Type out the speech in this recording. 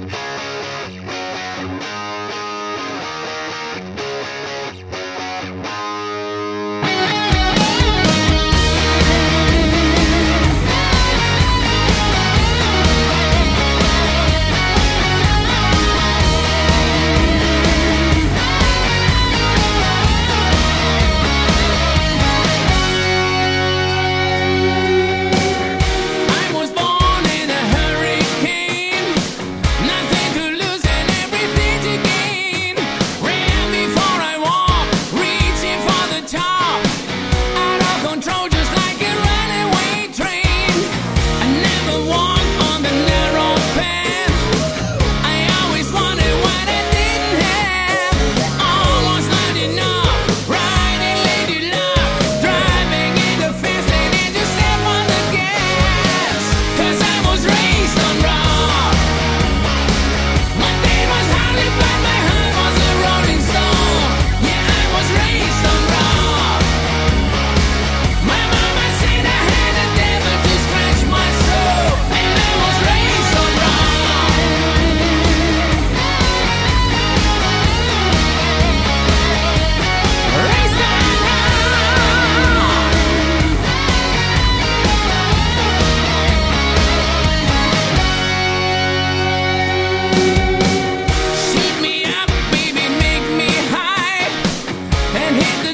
Bye. hit